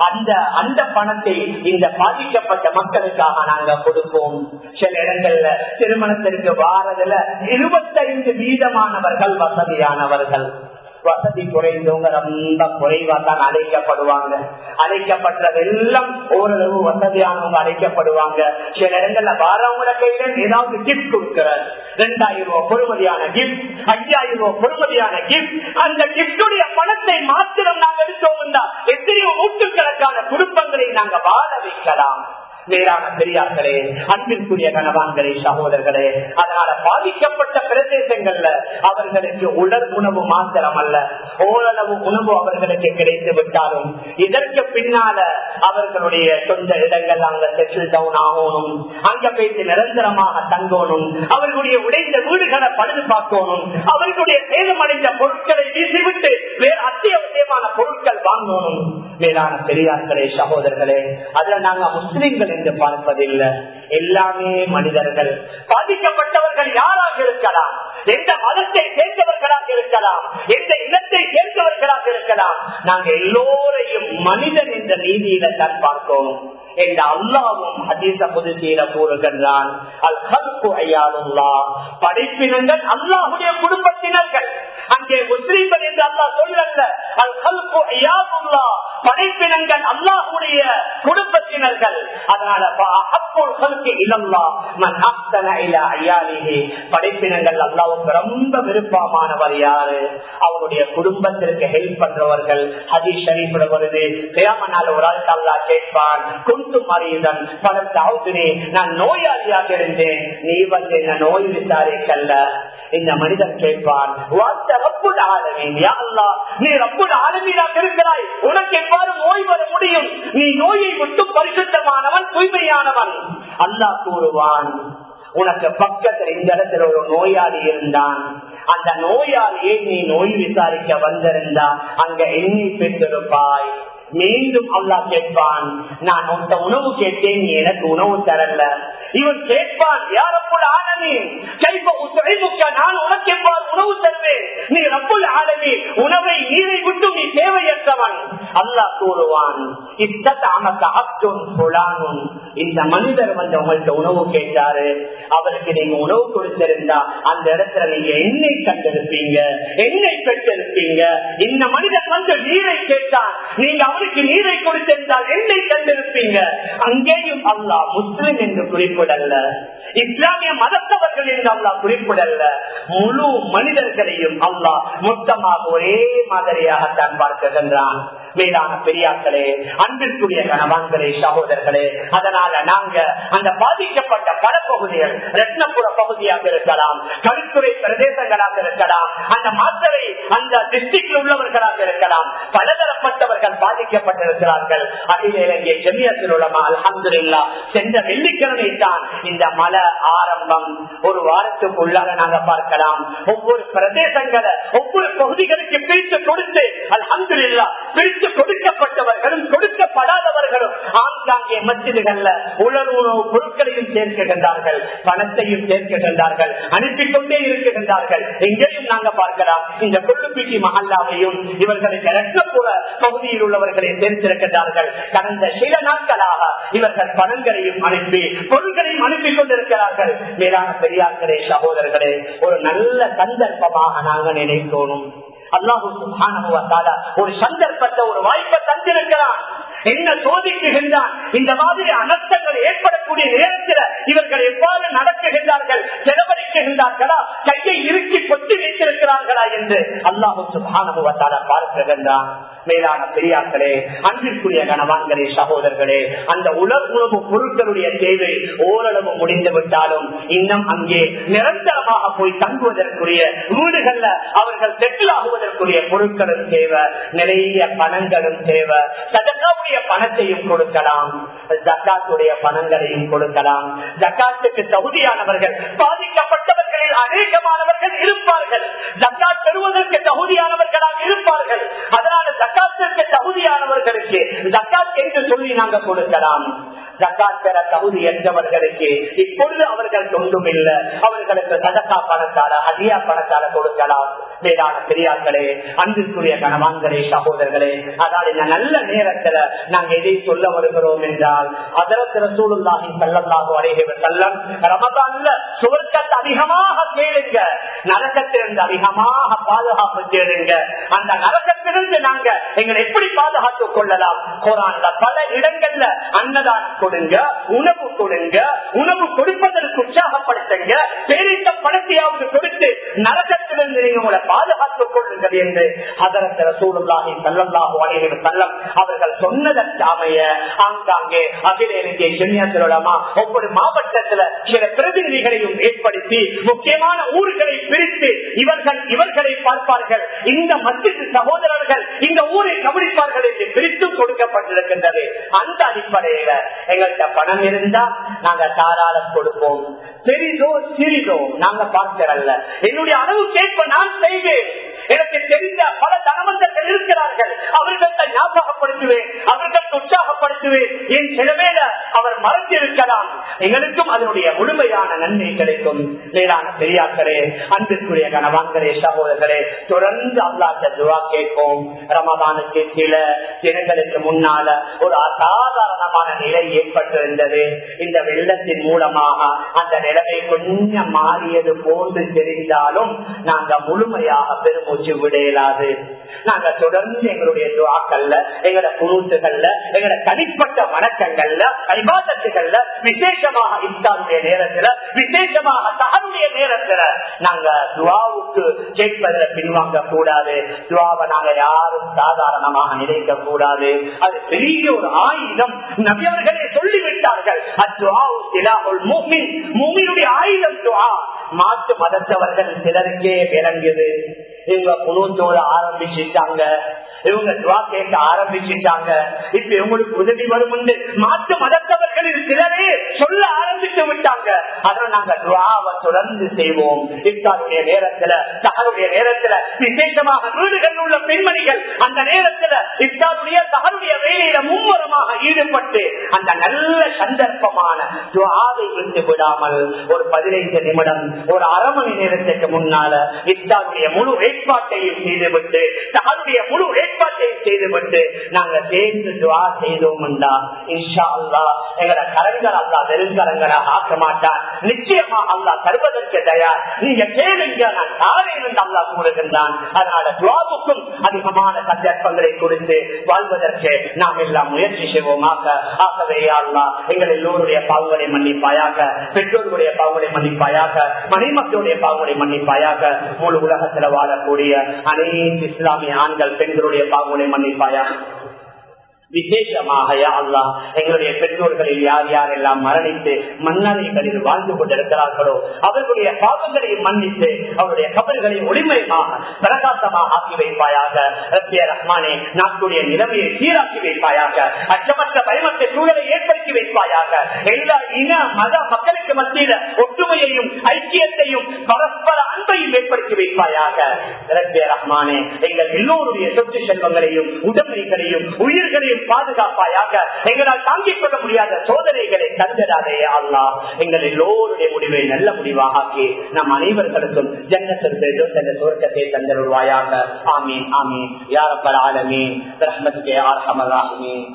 Speaker 1: அந்த அந்த பணத்தை இந்த பாதிக்கப்பட்ட மக்களுக்காக நாங்க கொடுப்போம். சில இடங்கள்ல திருமணத்திற்கு வாரதுல இருபத்தைந்து வீதமானவர்கள் வசதியானவர்கள். வசதி குறைந்தவங்க ரொம்ப குறைவா தான் அழைக்கப்படுவாங்க. அழைக்கப்பட்டதெல்லாம் ஓரளவு வசதியானவங்க அழைக்கப்படுவாங்க. சில இடங்கள்ல வாரவங்கள கையில ஏதாவது கிஃப்ட் கொடுக்கிறார். ரெண்டாயிரம் ரூபாய் பொறுமதியான கிஃப்ட் ஐயாயிரம் ரூபாய் பொறுமதியான கிஃப்ட் அந்த கிஃப்டுடைய பணத்தை மாத்திரம் நாங்க எடுத்தோம் எத்தனையோ நூற்றுக்கணக்கான குடும்பங்களை நாங்க வாழ வைக்கலாம். மேலான பெரியார்களே அன்பிற்குரிய கணவான்களே சகோதரர்களே அதனால பாதிக்கப்பட்ட பிரதேசங்கள்ல அவர்களுக்கு உடல் உணவு மாத்திரம் அல்ல ஓரளவு உணவு அவர்களுக்கு கிடைத்து விட்டாலும் இதற்கு பின்னால அவர்களுடைய சொந்த இடங்கள் அங்க செட்டில் டவுன் ஆகணும் அங்க போயிட்டு நிரந்தரமாக தங்கணும் அவர்களுடைய உடைந்த வீடுகளை பழுது பார்க்கணும் அவர்களுடைய சேதமடைந்த பொருட்களை வீசிவிட்டு வேறு அத்தியாவசியமான பொருட்கள் வாங்கணும். மேலான பெரியார்களே சகோதரர்களே அதுல நாங்க முஸ்லிம்கள் என்று பார்ப்பதில்லை. எல்லாமே மனிதர்கள். பாதிக்கப்பட்டவர்கள் யாராக இருக்கலாம்? எந்த மதத்தை சேர்ந்தவர்களாக இருக்கலாம்? எந்த இனத்தை சேர்ந்தவர்களாக இருக்கலாம்? நாங்க எல்லோரையும் மனிதன் என்ற நீதியில தான் பார்க்கணும். என்ற அல்லாவும் ஹதீச புதுசீல கூறுகின்றான். அல் ஹல்கு ஐயாலுல்லா படைப்பினங்கள் அல்லாஹுடைய குடும்பத்தினர்கள். அங்கே முஸ்லீம்கள் என்று அல்லாஹ் சொல்லல. அல் ஹல்கு ஐயாலுல்லா படைப்பினங்கள் அல்லாஹுடைய குடும்பத்தினர்கள். அதனால படைப்பினங்கள் அல்லாவுக்கு ரொம்ப விருப்பமானவர் யாரு? அவருடைய குடும்பத்திற்கு ஹெல்ப் பண்றவர்கள். ஹதீஷ் வருது. ஒரு ஆள் அல்லா கேட்பான் குண்டு மறியுடன் நான் நோயாளியாக இருந்தேன். நீ வந்து என்ன நோய் விசாரிக்கல்ல? இந்த மனிதன் கேட்பான் நீ ரப்புல் ஆளுமீனாக இருக்கிறாய். உனக்கு எவ்வாறு நோய் வர முடியும்? நீ நோயை விட்டு பரிசுத்தமானவன் தூய்மையானவன். அல்லா கூறுவான் உனக்கு பக்கத்தில் இந்த இடத்துல ஒரு நோயாளி இருந்தான். அந்த நோயாளியை நீ நோய் விசாரிக்க வந்திருந்தா அங்க எண்ணி பெற்றிருப்பாய் மீண்டும் அல்லா கேட்பான். நான் உந்த உணவு கேட்டேன் நீ எனக்கு உணவு தரல. இவன் கேட்பான் யாரப்புள் ஆனமே கைப்ப உசைமுக்க நான் உனக்கு எவ்வாறு நீ ரப்புல் ஆனமி உணவை நீரை விட்டு நீ தேவையற்றவன். அல்லாஹ் கூறுவான் இந்த மனிதர் வந்து உங்கள்கிட்ட உணவு கேட்டாரு. அவருக்கு நீங்க உணவு கொடுத்திருந்தா அந்த இடத்துல நீங்க என்னை கண்டிருப்பீங்க என்னை பெற்றிருப்பீங்க. இந்த மனிதர் வந்து நீரை கேட்டான் நீங்க அவருக்கு நீரை கொடுத்திருந்தால் என்னை கண்டிருப்பீங்க. அங்கேயும் அல்லாஹ் முஸ்லிம் என்று குறிப்பிடல்ல இஸ்லாமிய மதத்தவர்கள் என்று அல்லாஹ் குறிப்பிடல்ல முழு மனிதர்களையும் அல்லாஹ் மொத்தமாக ஒரே மாதிரியாகத்தான் பார்க்கின்றான் மேலான பெரியாக்களே அன்பிற்குரிய கணவான்களே சகோதரர்களே அதனால நாங்க அந்த பாதிக்கப்பட்ட படப்பகுதிகள் ரத்னபுர பகுதியாக இருக்கலாம் கருத்துறை பிரதேசங்களாக இருக்கலாம் அந்த மாத்தரை அந்த டிஸ்ட்ரிக்ட்ல உள்ளவர்களாக இருக்கலாம் பலதரப்பட்டவர்கள் பாதிக்கப்பட்டிருக்கிறார்கள். அகில இலங்கை ஜெமியத்தில் உள்ளமா அலமதுல்லா சென்ற வெள்ளிக்கிழமை தான் இந்த மலை ஆரம்பம். ஒரு வாரத்துக்குள்ளாக நாங்க பார்க்கலாம். ஒவ்வொரு பிரதேசங்களை ஒவ்வொரு பகுதிகளுக்கு பிரித்து கொடுத்து அலமதுல்லா பிரித்து கொடுக்கப்பட்டவர்களும் கொடுக்கப்படாதவர்களும் ஆங்காங்கே மசிதுகள்ல உலர் உணவு பொருட்களையும் சேர்க்கின்றார்கள் பணத்தையும் சேர்க்கின்றார்கள் அனுப்பி கொண்டே எங்கேயும் நாங்க பார்க்கலாம் இந்த கொள்ளுப்பீட்டி மகல்லாவையும் இவர்களுக்கு ரத்னப்புற பகுதியில் உள்ளவர்களை சேர்த்திருக்கின்றார்கள். கடந்த சில நாட்களாக இவர்கள் பணங்களையும் அனுப்பி பொருட்களையும் அனுப்பி கொண்டிருக்கிறார்கள் மேலான பெரியார்களே சகோதரர்களே ஒரு நல்ல சந்தர்ப்பமாக நாங்க நினைக்கணும் அல்லாஹு ஒரு சந்தர்ப்பத்தை ஒரு வாய்ப்பை தந்திருக்கிறான். என்ன சோதிக்குகின்றான் இந்த மாதிரி அனர்த்தங்கள் ஏற்படக்கூடிய நேரத்தில் இவர்கள் எவ்வாறு நடக்குகின்றார்கள் செலவழிக்குகின்றார்களா கையை இறுக்கி கொட்டி வைத்திருக்கிறார்களா என்று அல்லாஹு சுபானுவத்தால பார்க்கின்றான் மேலான பெரியார்களே அன்பிற்குரிய கணவான்களே சகோதரர்களே அந்த உலர்வுணவு பொருட்களுடைய தேவை ஓரளவு முடிந்து விட்டாலும் இன்னும் அங்கே நிரந்தரமாக போய் தங்குவதற்குரிய வீடுகள்ல அவர்கள் செட்டில் ஆகுவதற்குரிய பொருட்களும் தேவை நிறைய பணங்களும் தேவை சதக்காவுடைய பணத்தையும் கொடுக்கலாம். ஜக்காத்துடைய பணங்களையும் கொடுக்கலாம். ஜக்காத்துக்கு தகுதியானவர்கள் பாதிக்கப்பட்டவர்களில் அநேகமானவர்கள் இருப்பார்கள். ஜக்காத் பெறுவதற்கு தகுதியானவர்களாக இருப்பார்கள். அதனால ஜக்காத்திற்கு தகுதியானவர்களுக்கு ஜக்காத் என்று சொல்லி நாங்கள் கொடுக்கலாம். ஜக்காத் பெற தகுதியற்றவர்களுக்கு இப்பொழுது அவர்கள் ஒன்றும் இல்லை அவர்களுக்கு சதக்கா பணத்தால அதிகா பணத்தால கொடுக்கலாம். மேலான பெரியார்களே அன்பிற்குரிய கணவான்களே சகோதரர்களே அதாவது இந்த நல்ல நேரத்துல நாங்க எதை சொல்ல வருகிறோம் என்றால் அதற்கு ரசூலுல்லாஹி ஸல்லல்லாஹு அலைஹி வஸல்லம் ரமதான்ல சுவர்க்கத்தை அதிகமாக கேளுங்க. நரகத்திலிருந்து அதிகமாக பாதுகாப்பு கேளுங்க அந்த நரகத்திலிருந்து நாங்க எங்களை எப்படி பாதுகாத்துக் கொள்ளலாம்? குரான்ல பல இடங்கள்ல அன்னதானம் கொடுங்க உணவு கொடுங்க உணவு கொடுப்பதற்கு உற்சாகப்படுத்துங்க பேரிட்ட பணத்தையாவது கொடுத்து நரகத்திலிருந்து நீங்க உங்களை பாதுகாத்துக் கொள்ளுங்கள் என்று அதற்கு சூழலாகி ஸல்லல்லாஹு அலைஹி வஸல்லம் அவர்கள் சொன்னதற்காமைய ஆங்காங்கே அகில இலங்கை ஜெமியத்திலுமா ஒவ்வொரு மாவட்டத்துல சில பிரதிநிதிகளையும் ஏற்படுத்தி முக்கியமான ஊர்களை பிரித்து இவர்கள் இவர்களை பார்ப்பார்கள். இந்த மத்திய சகோதரர்கள் இந்த ஊரை கவனிப்பார்கள் என்று பிரித்து கொடுக்கப்பட்டிருக்கின்றது. அந்த அடிப்படையில எங்கள்கிட்ட பணம் இருந்தா நாங்க தாராளம் கொடுப்போம். பெரிதோ சிறிதோ நாங்க பார்க்கிறல்ல என்னுடைய அளவு கேட்ப நான் செய்வேன். எனக்கு தெரிந்த பல தனமந்தர்கள் இருக்கிறார்கள். அவர்கள்ட்ட ஞாபகப்படுத்துவேன். அவர்களுக்கு உற்சாகப்படுத்துவேன். என் சிலவேல அவர் மறந்திருக்கலாம். எங்களுக்கும் அதனுடைய முழுமையான நன்மை கிடைக்கும். மேலான பெரியார்களே அன்பிற்குரிய கணவான்களே சகோதரர்களே தொடர்ந்து அல்லாத துவா கேட்போம். ரமதானுக்கு சில தினங்களுக்கு முன்னால ஒரு அசாதாரணமான நிலை ஏற்பட்டிருந்தது. இந்த வெள்ளத்தின் மூலமாக அந்த நிலைமை கொஞ்சம் மாறியது போன்று தெரிந்தாலும் நாங்க முழுமையாக பெருமூச்சு விடையலாது நாங்க தொடர்ந்து எங்களுடைய துவாக்கள்ல எங்களோட குழுத்துகள்ல எங்களோட தனிப்பட்ட வணக்கங்கள்ல ஐபாதத்துகள்ல விசேஷமாக இஸ்லாமுடைய நேரத்துல விசேஷமாக தகனுடைய நேரத்துல நாங்க துவாவுக்கு கேட்பதில் பின்வாங்க கூடாது துவாவை நாங்க யாரும் சாதாரணமாக நினைக்க கூடாது அது பெரிய ஒரு ஆயுதம். நபியவர்களே சொல்லிவிட்டார்கள் அத்வாவு சிலாவுள் மூமின் மூமினுடைய ஆயுதம் மாற்று மதத்தவர்கள் சிலருக்கே பிறங்குது இவங்க குழுத்தோட ஆரம்பிச்சுட்டாங்க. இவங்க துவா கேட்க ஆரம்பிச்சுட்டாங்க. இப்ப இவங்களுக்கு உதவி வரும் மாற்று மதத்தவர்களில் சிலரே சொல்ல ஆரம்பித்து விட்டாங்க. அதனால நாங்க துவாவை தொடர்ந்து செய்வோம். இஃப்தாருடைய நேரத்துல தகருடைய நேரத்துல விசேஷமாக வீடுகள் உள்ள பெண்மணிகள் அந்த நேரத்துல இஃப்தாருடைய தகருடைய வேலையில மும்முரமாக ஈடுபட்டு ஈடுபட்டு அந்த நல்ல சந்தர்ப்பமான துவாவை விட்டு விடாமல் ஒரு பதினைந்து நிமிடம் ஒரு அரை மணி நேரத்துக்கு முன்னால இத்தாருடைய முழு ஏற்பாட்டையும் செய்துவிட்டு தகனுடைய முழு ஏற்பாட்டையும் செய்துவிட்டு நாங்க சேர்ந்து துவா செய்தோம் இன்ஷா அல்லா எங்களோட கரங்கள் அல்லா வெறுங்கரங்களாக ஆக்க மாட்டான் நிச்சயமா அல்லா தருவதற்கு தயார். நீங்க கேளுங்க நான் தாரேன் என்று அல்லா கூறுகின்றான். அதனால துவாவுக்கும் அதிகமான சந்தர்ப்பங்களை கொடுத்து வாழ்வதற்கு நாம் எல்லாம் முயற்சி செய்வோமாக ஆகவே அல்லா எங்கள் எல்லோருடைய பாவங்களை மன்னிப்பாயாக பெற்றோருடைய பாவங்களை மன்னிப்பாயாக மனைமக்களுடைய பாவங்களை மன்னிப்பாயாக முழு உலகத்தில் வாழ வாழக்கூடிய அனைத்து இஸ்லாமிய ஆண்கள் பெண்களுடைய பாவங்களை மன்னிப்பாயாக. விசேஷமாக அல்லா எங்களுடைய பெற்றோர்களில் யார் யாரெல்லாம் மரணித்து மன்னரைகளில் வாழ்ந்து கொண்டிருக்கிறார்களோ அவர்களுடைய பாவங்களை மன்னித்து அவருடைய கபல்களை ஒளிமயமாக பிரகாசமாக ஆக்கி வைப்பாயாக ரத்திய ரஹ்மானே நாட்டுடைய நிலைமையை சீராக்கி வைப்பாயாக அச்சமற்ற பயமற்ற சூழலை ஏற்படுத்தி வைப்பாயாக எல்லா இன மத மக்களுக்கு மத்தியில ஒற்றுமையையும் ஐக்கியத்தையும் பரஸ்பர அன்பையும் ஏற்படுத்தி வைப்பாயாக. ரத்திய ரஹ்மானே எங்கள் எல்லோருடைய சொத்து செல்வங்களையும் உடமைகளையும் உயிர்களையும் பாதுகாப்பாயாக எங்களால் தாங்கிக் கொள்ள முடியாத சோதனைகளை தந்திராதே அல்லா எங்கள் எல்லோருடைய முடிவை நல்ல முடிவாக ஆக்கி நம் அனைவர்களுக்கும் ஜன்னத்திற்கு என்ற சுவர்க்கத்தை தந்தருவாயாக ஆமீன் ஆமீன். யாரப்பல் ஆலமீன். ரஹ்மத்துக்கு யார் ஹமலாமீன்